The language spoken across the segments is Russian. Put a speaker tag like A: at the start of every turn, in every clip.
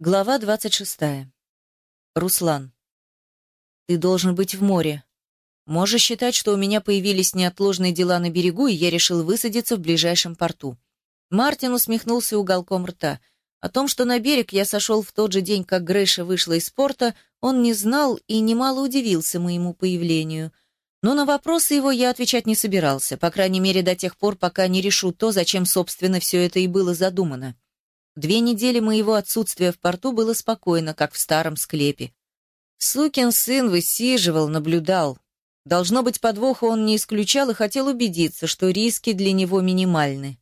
A: Глава двадцать шестая. Руслан. Ты должен быть в море. Можешь считать, что у меня появились неотложные дела на берегу, и я решил высадиться в ближайшем порту. Мартин усмехнулся уголком рта. О том, что на берег я сошел в тот же день, как Грейша вышла из порта, он не знал и немало удивился моему появлению. Но на вопросы его я отвечать не собирался, по крайней мере до тех пор, пока не решу то, зачем, собственно, все это и было задумано. Две недели моего отсутствия в порту было спокойно, как в старом склепе. Сукин сын высиживал, наблюдал. Должно быть, подвоха он не исключал и хотел убедиться, что риски для него минимальны.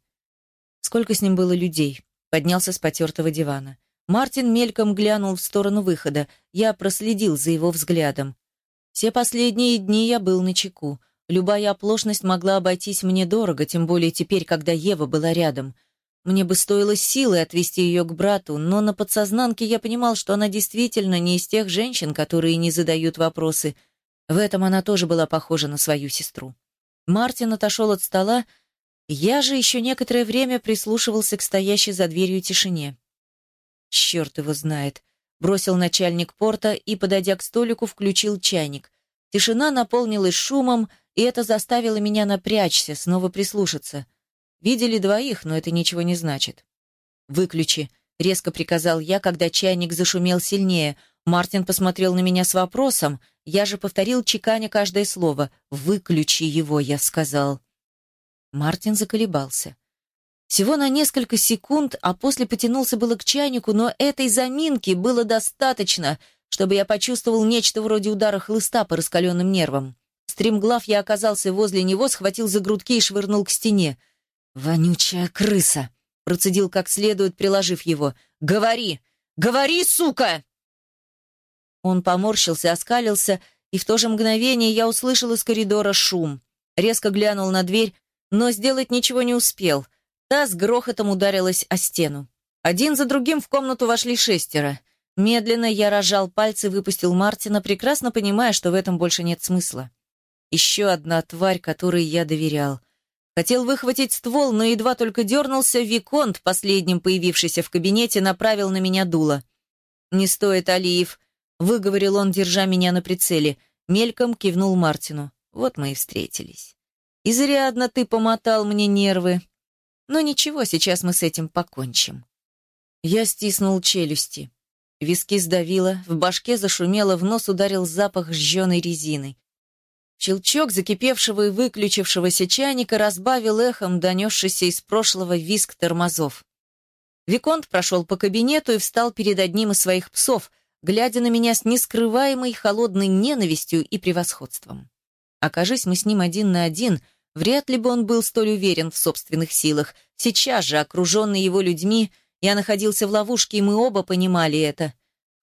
A: Сколько с ним было людей? Поднялся с потертого дивана. Мартин мельком глянул в сторону выхода. Я проследил за его взглядом. Все последние дни я был на чеку. Любая оплошность могла обойтись мне дорого, тем более теперь, когда Ева была рядом. Мне бы стоило силы отвести ее к брату, но на подсознанке я понимал, что она действительно не из тех женщин, которые не задают вопросы. В этом она тоже была похожа на свою сестру. Мартин отошел от стола, я же еще некоторое время прислушивался к стоящей за дверью тишине. Черт его знает. Бросил начальник порта и, подойдя к столику, включил чайник. Тишина наполнилась шумом, и это заставило меня напрячься, снова прислушаться — Видели двоих, но это ничего не значит. «Выключи», — резко приказал я, когда чайник зашумел сильнее. Мартин посмотрел на меня с вопросом. Я же повторил, чеканя каждое слово. «Выключи его», — я сказал. Мартин заколебался. Всего на несколько секунд, а после потянулся было к чайнику, но этой заминки было достаточно, чтобы я почувствовал нечто вроде удара хлыста по раскаленным нервам. Стремглав я оказался возле него, схватил за грудки и швырнул к стене — «Вонючая крыса!» — процедил как следует, приложив его. «Говори! Говори, сука!» Он поморщился, оскалился, и в то же мгновение я услышал из коридора шум. Резко глянул на дверь, но сделать ничего не успел. Та с грохотом ударилась о стену. Один за другим в комнату вошли шестеро. Медленно я разжал пальцы выпустил Мартина, прекрасно понимая, что в этом больше нет смысла. Еще одна тварь, которой я доверял — Хотел выхватить ствол, но едва только дернулся, Виконт, последним появившийся в кабинете, направил на меня дуло. «Не стоит, Алиев», — выговорил он, держа меня на прицеле. Мельком кивнул Мартину. «Вот мы и встретились. Изрядно ты помотал мне нервы. Но ничего, сейчас мы с этим покончим». Я стиснул челюсти. Виски сдавило, в башке зашумело, в нос ударил запах сжженной резины. Щелчок закипевшего и выключившегося чайника разбавил эхом донесшийся из прошлого виск тормозов. Виконт прошел по кабинету и встал перед одним из своих псов, глядя на меня с нескрываемой холодной ненавистью и превосходством. Окажись мы с ним один на один, вряд ли бы он был столь уверен в собственных силах. Сейчас же, окруженный его людьми, я находился в ловушке, и мы оба понимали это.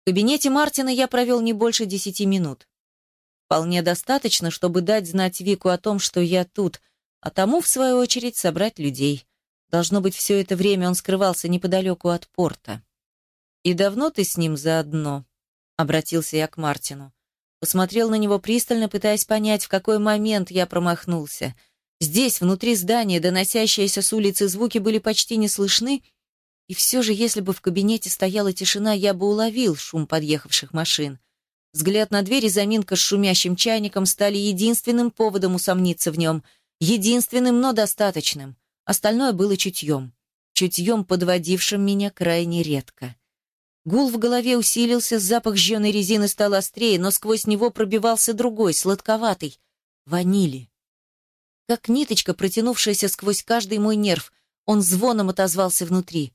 A: В кабинете Мартина я провел не больше десяти минут. Вполне достаточно, чтобы дать знать Вику о том, что я тут, а тому, в свою очередь, собрать людей. Должно быть, все это время он скрывался неподалеку от порта. «И давно ты с ним заодно?» — обратился я к Мартину. Посмотрел на него пристально, пытаясь понять, в какой момент я промахнулся. Здесь, внутри здания, доносящиеся с улицы звуки были почти не слышны, и все же, если бы в кабинете стояла тишина, я бы уловил шум подъехавших машин. Взгляд на дверь и заминка с шумящим чайником стали единственным поводом усомниться в нем. Единственным, но достаточным. Остальное было чутьем. Чутьем, подводившим меня крайне редко. Гул в голове усилился, запах жженой резины стал острее, но сквозь него пробивался другой, сладковатый. Ванили. Как ниточка, протянувшаяся сквозь каждый мой нерв, он звоном отозвался внутри.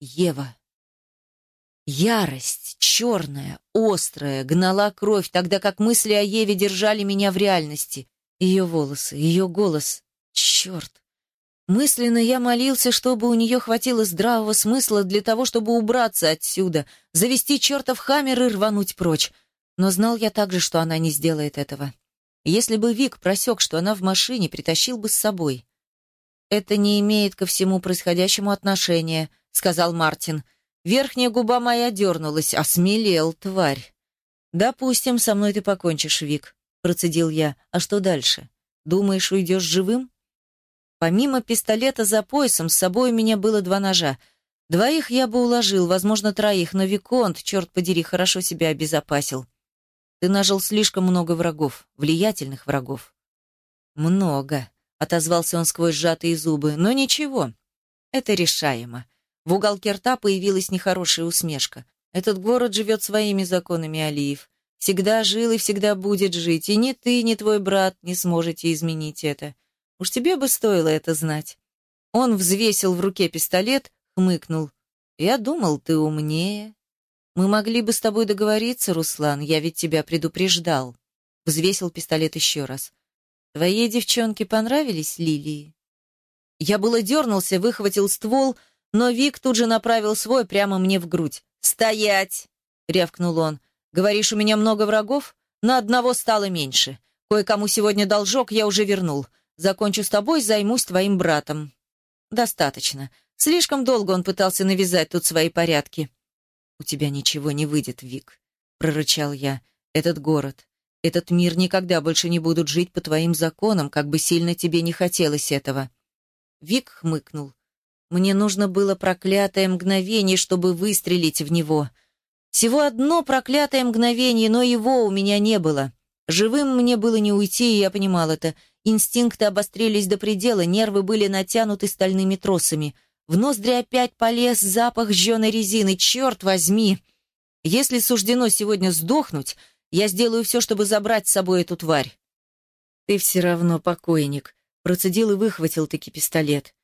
A: Ева. Ярость, черная, острая, гнала кровь, тогда как мысли о Еве держали меня в реальности. Ее волосы, ее голос. Черт! Мысленно я молился, чтобы у нее хватило здравого смысла для того, чтобы убраться отсюда, завести чертов хаммер и рвануть прочь. Но знал я также, что она не сделает этого. Если бы Вик просек, что она в машине, притащил бы с собой. «Это не имеет ко всему происходящему отношения», — сказал Мартин. — Верхняя губа моя дернулась, осмелел, тварь. «Допустим, со мной ты покончишь, Вик», — процедил я. «А что дальше? Думаешь, уйдешь живым?» Помимо пистолета за поясом, с собой у меня было два ножа. Двоих я бы уложил, возможно, троих, но Виконт, черт подери, хорошо себя обезопасил. Ты нажил слишком много врагов, влиятельных врагов. Много, отозвался он сквозь сжатые зубы, но ничего. Это решаемо. В уголке рта появилась нехорошая усмешка. Этот город живет своими законами, Алиев. Всегда жил и всегда будет жить, и ни ты, ни твой брат не сможете изменить это. Уж тебе бы стоило это знать. Он взвесил в руке пистолет, хмыкнул. «Я думал, ты умнее. Мы могли бы с тобой договориться, Руслан, я ведь тебя предупреждал». Взвесил пистолет еще раз. «Твоей девчонке понравились лилии?» Я было дернулся, выхватил ствол, но Вик тут же направил свой прямо мне в грудь. «Стоять!» — рявкнул он. «Говоришь, у меня много врагов? На одного стало меньше. Кое-кому сегодня должок я уже вернул. Закончу с тобой, займусь твоим братом». «Достаточно. Слишком долго он пытался навязать тут свои порядки. «У тебя ничего не выйдет, Вик», — прорычал я. «Этот город, этот мир никогда больше не будут жить по твоим законам, как бы сильно тебе не хотелось этого». Вик хмыкнул. «Мне нужно было проклятое мгновение, чтобы выстрелить в него. Всего одно проклятое мгновение, но его у меня не было. Живым мне было не уйти, и я понимал это. Инстинкты обострились до предела, нервы были натянуты стальными тросами — в ноздри опять полез запах жженой резины. Черт возьми! Если суждено сегодня сдохнуть, я сделаю все, чтобы забрать с собой эту тварь. Ты все равно покойник. Процедил и выхватил таки пистолет.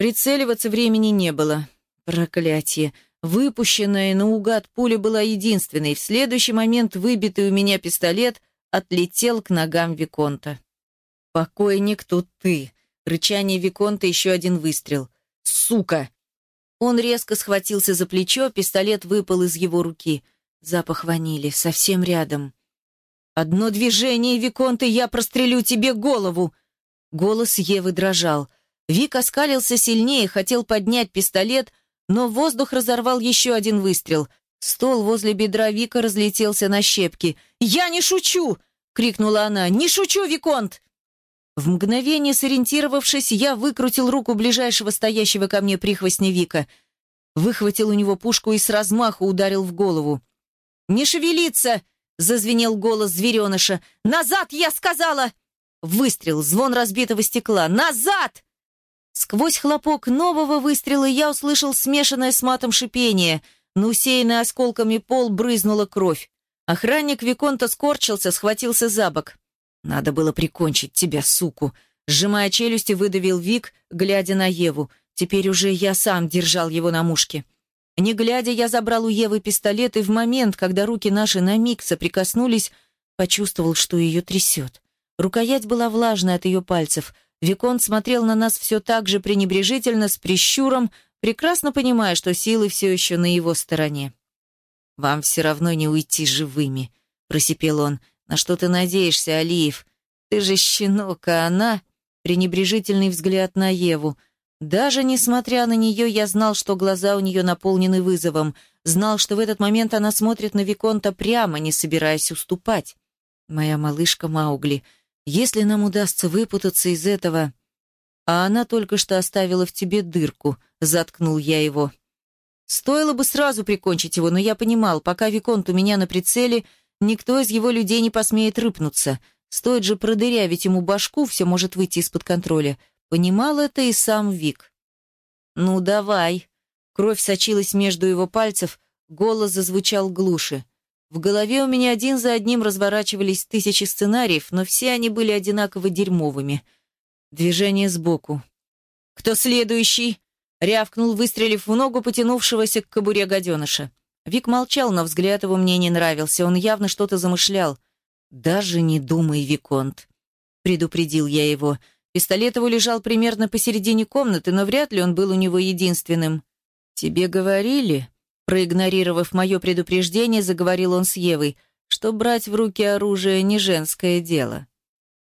A: Прицеливаться времени не было. Проклятие. Выпущенная наугад пуля была единственной. В следующий момент выбитый у меня пистолет отлетел к ногам Виконта. «Покойник тут ты!» Рычание Виконта еще один выстрел — сука!» Он резко схватился за плечо, пистолет выпал из его руки. Запах ванили, совсем рядом. «Одно движение, Виконт, и я прострелю тебе голову!» Голос Евы дрожал. Вик оскалился сильнее, хотел поднять пистолет, но воздух разорвал еще один выстрел. Стол возле бедра Вика разлетелся на щепки. «Я не шучу!» — крикнула она. «Не шучу, Виконт!» В мгновение сориентировавшись, я выкрутил руку ближайшего стоящего ко мне прихвостня Вика, выхватил у него пушку и с размаху ударил в голову. «Не шевелиться!» — зазвенел голос звереныша. «Назад, я сказала!» Выстрел, звон разбитого стекла. «Назад!» Сквозь хлопок нового выстрела я услышал смешанное с матом шипение. На усеянный осколками пол брызнула кровь. Охранник Виконта скорчился, схватился за бок. «Надо было прикончить тебя, суку!» Сжимая челюсти, выдавил Вик, глядя на Еву. Теперь уже я сам держал его на мушке. Не глядя, я забрал у Евы пистолет, и в момент, когда руки наши на миг соприкоснулись, почувствовал, что ее трясет. Рукоять была влажная от ее пальцев. Виконт смотрел на нас все так же пренебрежительно, с прищуром, прекрасно понимая, что силы все еще на его стороне. «Вам все равно не уйти живыми», — просипел он. «На что ты надеешься, Алиев? Ты же щенок, а она...» Пренебрежительный взгляд на Еву. Даже несмотря на нее, я знал, что глаза у нее наполнены вызовом. Знал, что в этот момент она смотрит на Виконта прямо, не собираясь уступать. «Моя малышка Маугли, если нам удастся выпутаться из этого...» «А она только что оставила в тебе дырку», — заткнул я его. Стоило бы сразу прикончить его, но я понимал, пока Виконт у меня на прицеле, Никто из его людей не посмеет рыпнуться. Стоит же продырявить ему башку, все может выйти из-под контроля. Понимал это и сам Вик. «Ну, давай». Кровь сочилась между его пальцев, голос зазвучал глуше. В голове у меня один за одним разворачивались тысячи сценариев, но все они были одинаково дерьмовыми. Движение сбоку. «Кто следующий?» — рявкнул, выстрелив в ногу потянувшегося к кобуре гаденыша. Вик молчал, но взгляд его мне не нравился. Он явно что-то замышлял. «Даже не думай, Виконт», — предупредил я его. Пистолет его лежал примерно посередине комнаты, но вряд ли он был у него единственным. «Тебе говорили?» Проигнорировав мое предупреждение, заговорил он с Евой, что брать в руки оружие не женское дело.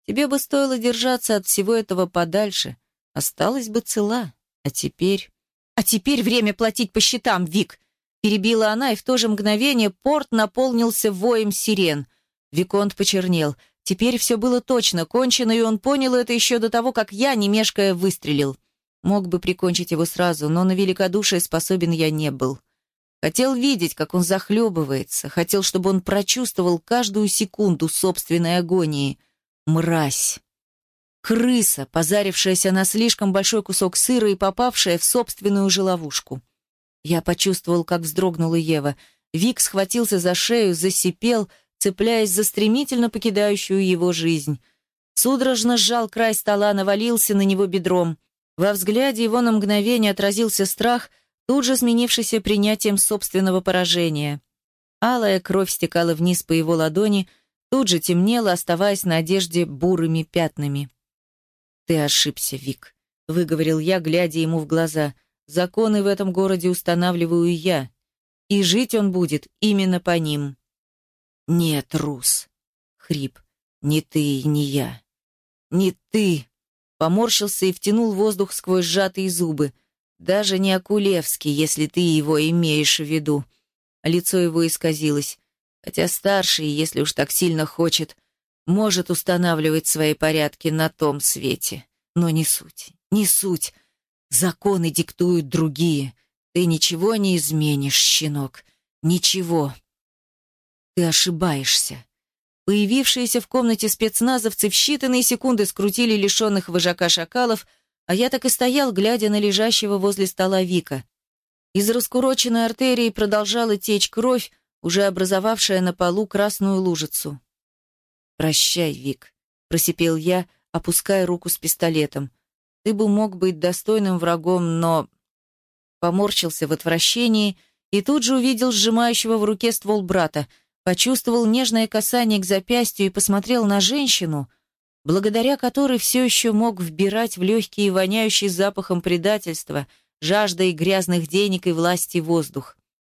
A: Тебе бы стоило держаться от всего этого подальше. Осталась бы цела. А теперь... А теперь время платить по счетам, Вик. Перебила она, и в то же мгновение порт наполнился воем сирен. Виконт почернел. Теперь все было точно, кончено, и он понял это еще до того, как я, не мешкая, выстрелил. Мог бы прикончить его сразу, но на великодушие способен я не был. Хотел видеть, как он захлебывается, хотел, чтобы он прочувствовал каждую секунду собственной агонии. Мразь! Крыса, позарившаяся на слишком большой кусок сыра и попавшая в собственную же ловушку. Я почувствовал, как вздрогнула Ева. Вик схватился за шею, засипел, цепляясь за стремительно покидающую его жизнь. Судорожно сжал край стола, навалился на него бедром. Во взгляде его на мгновение отразился страх, тут же сменившийся принятием собственного поражения. Алая кровь стекала вниз по его ладони, тут же темнела, оставаясь на одежде бурыми пятнами. «Ты ошибся, Вик», — выговорил я, глядя ему в глаза. «Законы в этом городе устанавливаю я, и жить он будет именно по ним». «Нет, Рус», — хрип, — «не ты и не я». «Не ты!» — поморщился и втянул воздух сквозь сжатые зубы. «Даже не Акулевский, если ты его имеешь в виду». Лицо его исказилось. Хотя старший, если уж так сильно хочет, может устанавливать свои порядки на том свете. Но не суть, не суть. Законы диктуют другие. Ты ничего не изменишь, щенок. Ничего. Ты ошибаешься. Появившиеся в комнате спецназовцы в считанные секунды скрутили лишенных вожака шакалов, а я так и стоял, глядя на лежащего возле стола Вика. Из раскуроченной артерии продолжала течь кровь, уже образовавшая на полу красную лужицу. «Прощай, Вик», — просипел я, опуская руку с пистолетом. «Ты бы мог быть достойным врагом, но...» Поморщился в отвращении и тут же увидел сжимающего в руке ствол брата, почувствовал нежное касание к запястью и посмотрел на женщину, благодаря которой все еще мог вбирать в легкий и воняющий запахом предательства, жаждой грязных денег и власти воздух,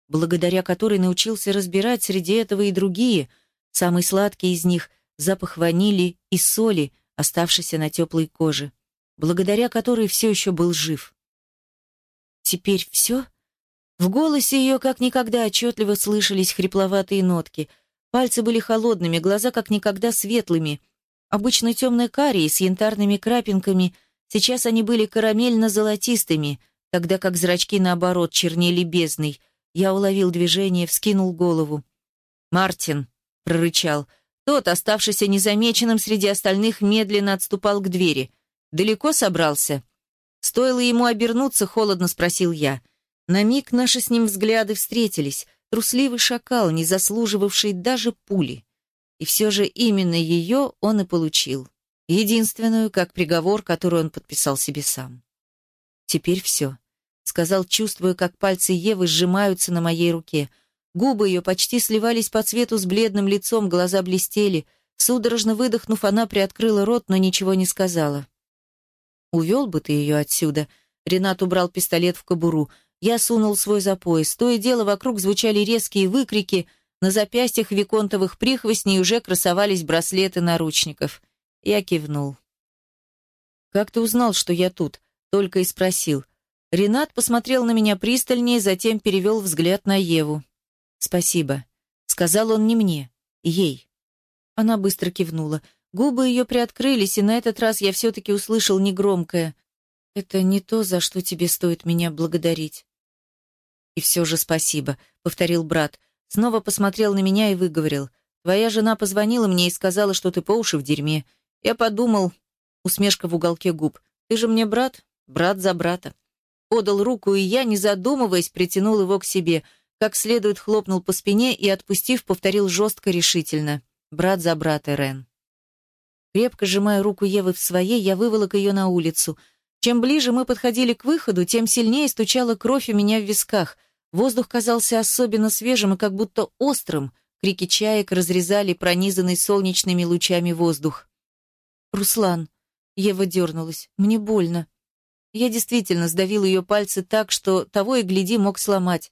A: благодаря которой научился разбирать среди этого и другие, самый сладкий из них — запах ванили и соли, оставшийся на теплой коже, благодаря которой все еще был жив. «Теперь все?» В голосе ее как никогда отчетливо слышались хрипловатые нотки. Пальцы были холодными, глаза как никогда светлыми. Обычно темно-карие с янтарными крапинками, сейчас они были карамельно-золотистыми, тогда как зрачки, наоборот, чернели бездной. Я уловил движение, вскинул голову. «Мартин!» — прорычал — тот, оставшийся незамеченным среди остальных, медленно отступал к двери. «Далеко собрался?» Стоило ему обернуться, холодно спросил я. На миг наши с ним взгляды встретились. Трусливый шакал, не заслуживавший даже пули. И все же именно ее он и получил. Единственную, как приговор, который он подписал себе сам. «Теперь все», — сказал, чувствуя, как пальцы Евы сжимаются на моей руке — Губы ее почти сливались по цвету с бледным лицом, глаза блестели. Судорожно выдохнув, она приоткрыла рот, но ничего не сказала. «Увел бы ты ее отсюда». Ренат убрал пистолет в кобуру. Я сунул свой за пояс. То и дело вокруг звучали резкие выкрики. На запястьях виконтовых прихвостней уже красовались браслеты наручников. Я кивнул. «Как ты узнал, что я тут?» Только и спросил. Ренат посмотрел на меня пристальнее, затем перевел взгляд на Еву. «Спасибо», — сказал он не мне, ей. Она быстро кивнула. Губы ее приоткрылись, и на этот раз я все-таки услышал негромкое «Это не то, за что тебе стоит меня благодарить». «И все же спасибо», — повторил брат. Снова посмотрел на меня и выговорил. «Твоя жена позвонила мне и сказала, что ты по уши в дерьме. Я подумал...» Усмешка в уголке губ. «Ты же мне брат? Брат за брата». Подал руку, и я, не задумываясь, притянул его к себе — как следует хлопнул по спине и, отпустив, повторил жестко, решительно. «Брат за брата, Рен». Крепко сжимая руку Евы в своей, я выволок ее на улицу. Чем ближе мы подходили к выходу, тем сильнее стучала кровь у меня в висках. Воздух казался особенно свежим и как будто острым. Крики чаек разрезали пронизанный солнечными лучами воздух. «Руслан!» Ева дернулась. «Мне больно». Я действительно сдавил ее пальцы так, что того и гляди мог сломать.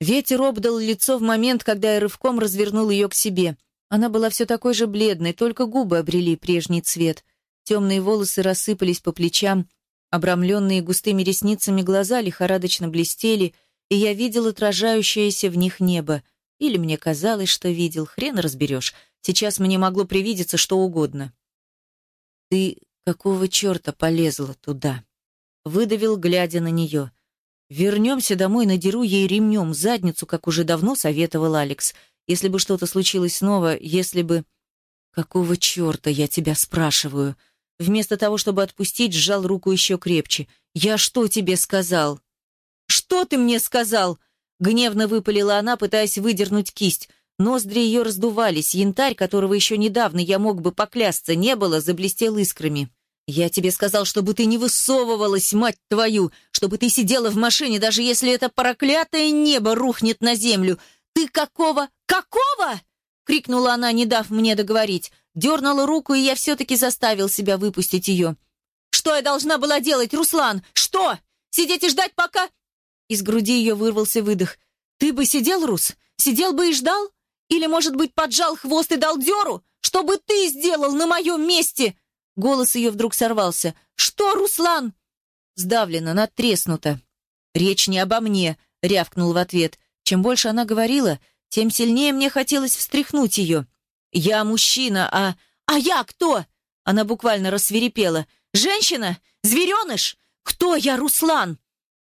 A: Ветер обдал лицо в момент, когда я рывком развернул ее к себе. Она была все такой же бледной, только губы обрели прежний цвет. Темные волосы рассыпались по плечам, обрамленные густыми ресницами глаза лихорадочно блестели, и я видел отражающееся в них небо. Или мне казалось, что видел, хрен разберешь. Сейчас мне могло привидеться что угодно. «Ты какого черта полезла туда?» выдавил, глядя на нее. «Вернемся домой, надеру ей ремнем задницу, как уже давно советовал Алекс. Если бы что-то случилось снова, если бы...» «Какого черта я тебя спрашиваю?» Вместо того, чтобы отпустить, сжал руку еще крепче. «Я что тебе сказал?» «Что ты мне сказал?» Гневно выпалила она, пытаясь выдернуть кисть. Ноздри ее раздувались, янтарь, которого еще недавно я мог бы поклясться, не было, заблестел искрами. «Я тебе сказал, чтобы ты не высовывалась, мать твою, чтобы ты сидела в машине, даже если это проклятое небо рухнет на землю. Ты какого? Какого?» — крикнула она, не дав мне договорить. Дернула руку, и я все-таки заставил себя выпустить ее. «Что я должна была делать, Руслан? Что? Сидеть и ждать, пока...» Из груди ее вырвался выдох. «Ты бы сидел, Рус? Сидел бы и ждал? Или, может быть, поджал хвост и дал деру? Что бы ты сделал на моем месте?» Голос ее вдруг сорвался. «Что, Руслан?» Сдавлена, надтреснута. «Речь не обо мне», — рявкнул в ответ. Чем больше она говорила, тем сильнее мне хотелось встряхнуть ее. «Я мужчина, а... А я кто?» Она буквально рассверепела. «Женщина? Звереныш? Кто я, Руслан?»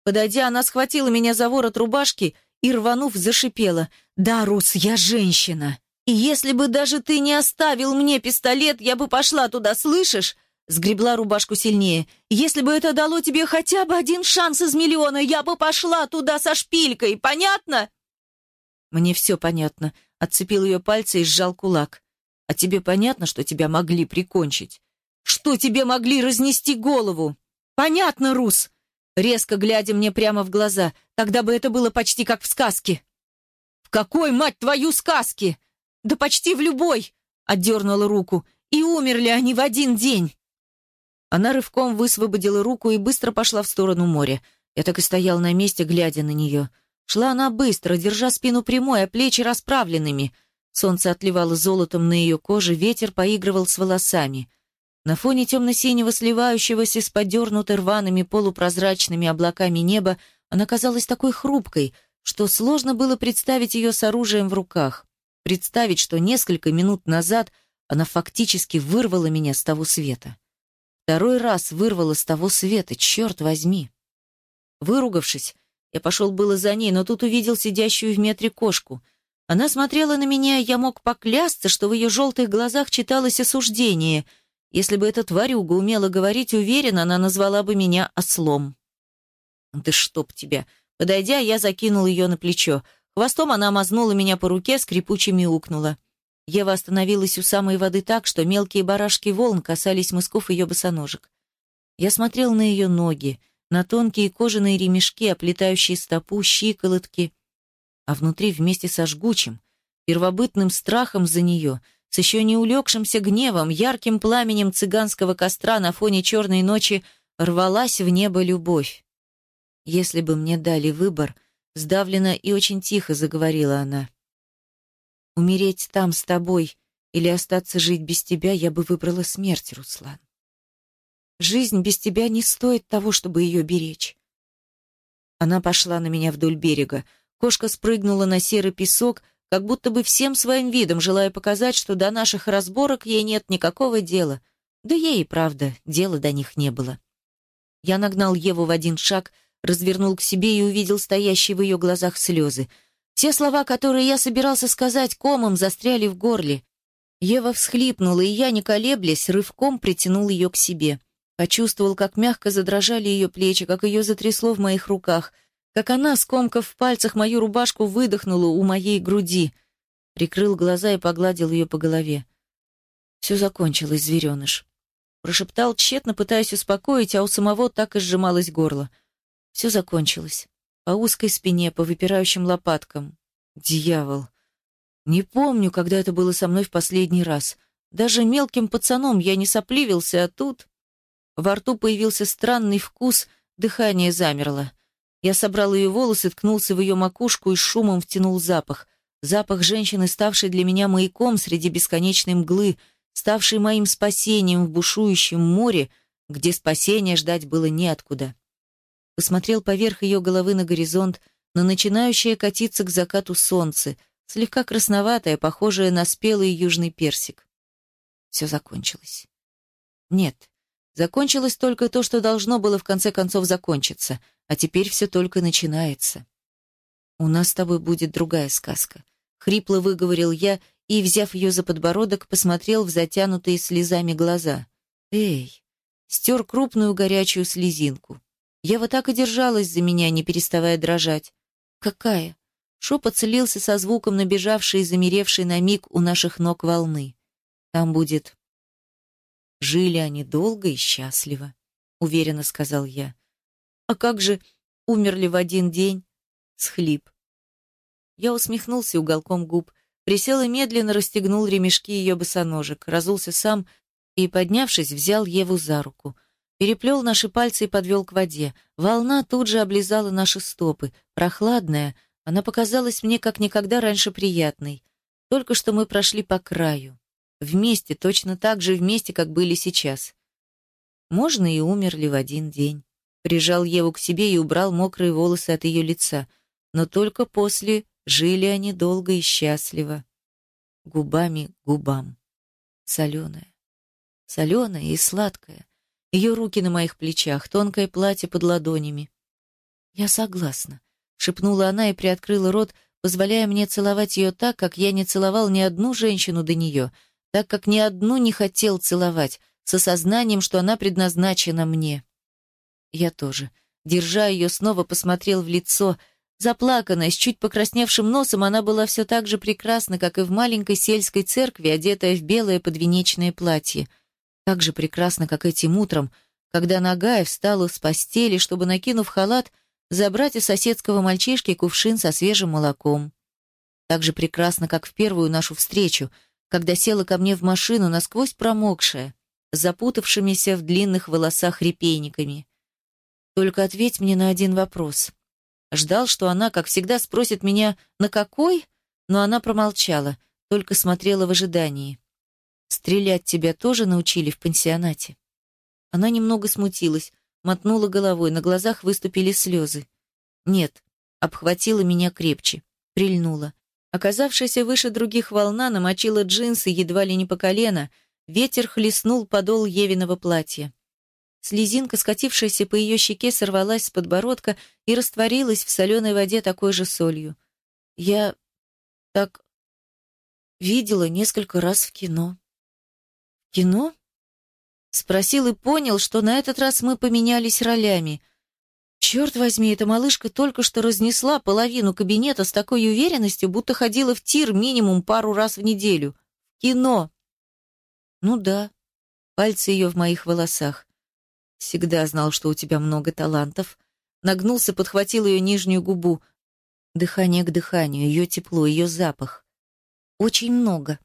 A: Подойдя, она схватила меня за ворот рубашки и, рванув, зашипела. «Да, Рус, я женщина. И если бы даже ты не оставил мне пистолет, я бы пошла туда, слышишь?» Сгребла рубашку сильнее. «Если бы это дало тебе хотя бы один шанс из миллиона, я бы пошла туда со шпилькой, понятно?» «Мне все понятно», — отцепил ее пальцы и сжал кулак. «А тебе понятно, что тебя могли прикончить? Что тебе могли разнести голову?» «Понятно, Рус!» Резко глядя мне прямо в глаза. Тогда бы это было почти как в сказке. «В какой, мать твою, сказке?» «Да почти в любой!» — отдернула руку. «И умерли они в один день!» Она рывком высвободила руку и быстро пошла в сторону моря. Я так и стоял на месте, глядя на нее. Шла она быстро, держа спину прямой, а плечи расправленными. Солнце отливало золотом на ее коже, ветер поигрывал с волосами. На фоне темно-синего сливающегося с подернутой рваными полупрозрачными облаками неба она казалась такой хрупкой, что сложно было представить ее с оружием в руках. Представить, что несколько минут назад она фактически вырвала меня с того света. Второй раз вырвала с того света, черт возьми. Выругавшись, я пошел было за ней, но тут увидел сидящую в метре кошку. Она смотрела на меня, и я мог поклясться, что в ее желтых глазах читалось осуждение — если бы эта тварюга умела говорить уверенно, она назвала бы меня ослом. «Да чтоб тебя!» Подойдя, я закинул ее на плечо. Хвостом она мазнула меня по руке, скрипуче мяукнула. Ева остановилась у самой воды так, что мелкие барашки волн касались мысков ее босоножек. Я смотрел на ее ноги, на тонкие кожаные ремешки, оплетающие стопу, щиколотки, а внутри вместе со жгучим, первобытным страхом за нее — с еще не улегшимся гневом, ярким пламенем цыганского костра на фоне черной ночи рвалась в небо любовь. «Если бы мне дали выбор», — сдавленно и очень тихо заговорила она. «Умереть там с тобой или остаться жить без тебя, я бы выбрала смерть, Руслан. Жизнь без тебя не стоит того, чтобы ее беречь». Она пошла на меня вдоль берега. Кошка спрыгнула на серый песок, как будто бы всем своим видом желая показать, что до наших разборок ей нет никакого дела. Да ей и правда, дела до них не было. Я нагнал Еву в один шаг, развернул к себе и увидел стоящие в ее глазах слезы. Все слова, которые я собирался сказать, комом застряли в горле. Ева всхлипнула, и я, не колеблясь, рывком притянул ее к себе. Почувствовал, как мягко задрожали ее плечи, как ее затрясло в моих руках — как она, скомкав в пальцах мою рубашку, выдохнула у моей груди. Прикрыл глаза и погладил ее по голове. «Все закончилось, звереныш». Прошептал тщетно, пытаясь успокоить, а у самого так и сжималось горло. Все закончилось. По узкой спине, по выпирающим лопаткам. Дьявол. Не помню, когда это было со мной в последний раз. Даже мелким пацаном я не сопливился, а тут... Во рту появился странный вкус, дыхание замерло. Я собрал ее волосы, ткнулся в ее макушку и шумом втянул запах. Запах женщины, ставшей для меня маяком среди бесконечной мглы, ставшей моим спасением в бушующем море, где спасения ждать было неоткуда. Посмотрел поверх ее головы на горизонт, на начинающее катиться к закату солнце, слегка красноватое, похожее на спелый южный персик. Все закончилось. Нет, Закончилось только то, что должно было в конце концов закончиться, а теперь все только начинается. «У нас с тобой будет другая сказка», — хрипло выговорил я и, взяв ее за подбородок, посмотрел в затянутые слезами глаза. «Эй!» — стер крупную горячую слезинку. Я вот так и держалась за меня, не переставая дрожать. «Какая?» Шепот слился со звуком набежавшей и замеревшей на миг у наших ног волны. «Там будет Жили они долго и счастливо, уверенно сказал я. А как же умерли в один день? Схлип. Я усмехнулся уголком губ, присел и медленно расстегнул ремешки ее босоножек, разулся сам и, поднявшись, взял Еву за руку. Переплел наши пальцы и подвел к воде. Волна тут же облизала наши стопы. Прохладная, она показалась мне как никогда раньше приятной. Только что мы прошли по краю. Вместе, точно так же вместе, как были сейчас. Можно и умерли в один день. Прижал Еву к себе и убрал мокрые волосы от ее лица. Но только после жили они долго и счастливо. Губами губам. Соленая. Соленая и сладкая. Ее руки на моих плечах, тонкое платье под ладонями. «Я согласна», — шепнула она и приоткрыла рот, позволяя мне целовать ее так, как я не целовал ни одну женщину до нее — так как ни одну не хотел целовать, с осознанием, что она предназначена мне. Я тоже. Держа ее, снова посмотрел в лицо. Заплаканная, с чуть покрасневшим носом, она была все так же прекрасна, как и в маленькой сельской церкви, одетая в белое подвенечное платье. Так же прекрасна, как этим утром, когда Нагая встала с постели, чтобы, накинув халат, забрать у соседского мальчишки кувшин со свежим молоком. Так же прекрасно, как в первую нашу встречу — когда села ко мне в машину, насквозь промокшая, запутавшимися в длинных волосах репейниками. Только ответь мне на один вопрос. Ждал, что она, как всегда, спросит меня «на какой?», но она промолчала, только смотрела в ожидании. «Стрелять тебя тоже научили в пансионате?» Она немного смутилась, мотнула головой, на глазах выступили слезы. «Нет», обхватила меня крепче, прильнула. Оказавшаяся выше других волна намочила джинсы едва ли не по колено, ветер хлестнул подол Евиного платья. Слезинка, скатившаяся по ее щеке, сорвалась с подбородка и растворилась в соленой воде такой же солью. Я так видела несколько раз в кино. «Кино?» Спросил и понял, что на этот раз мы поменялись ролями — Черт возьми, эта малышка только что разнесла половину кабинета с такой уверенностью, будто ходила в тир минимум пару раз в неделю. Кино. Ну да, пальцы ее в моих волосах. Всегда знал, что у тебя много талантов. Нагнулся, подхватил ее нижнюю губу. Дыхание к дыханию, ее тепло, ее запах. Очень много.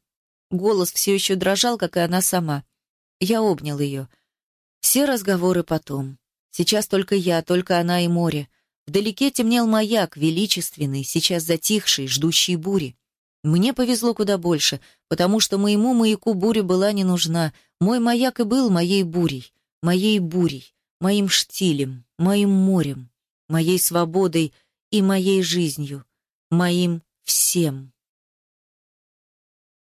A: Голос все еще дрожал, как и она сама. Я обнял ее. Все разговоры потом. Сейчас только я, только она и море. Вдалеке темнел маяк, величественный, сейчас затихший, ждущий бури. Мне повезло куда больше, потому что моему маяку буря была не нужна. Мой маяк и был моей бурей, моей бурей, моим штилем, моим морем, моей свободой и моей жизнью, моим всем.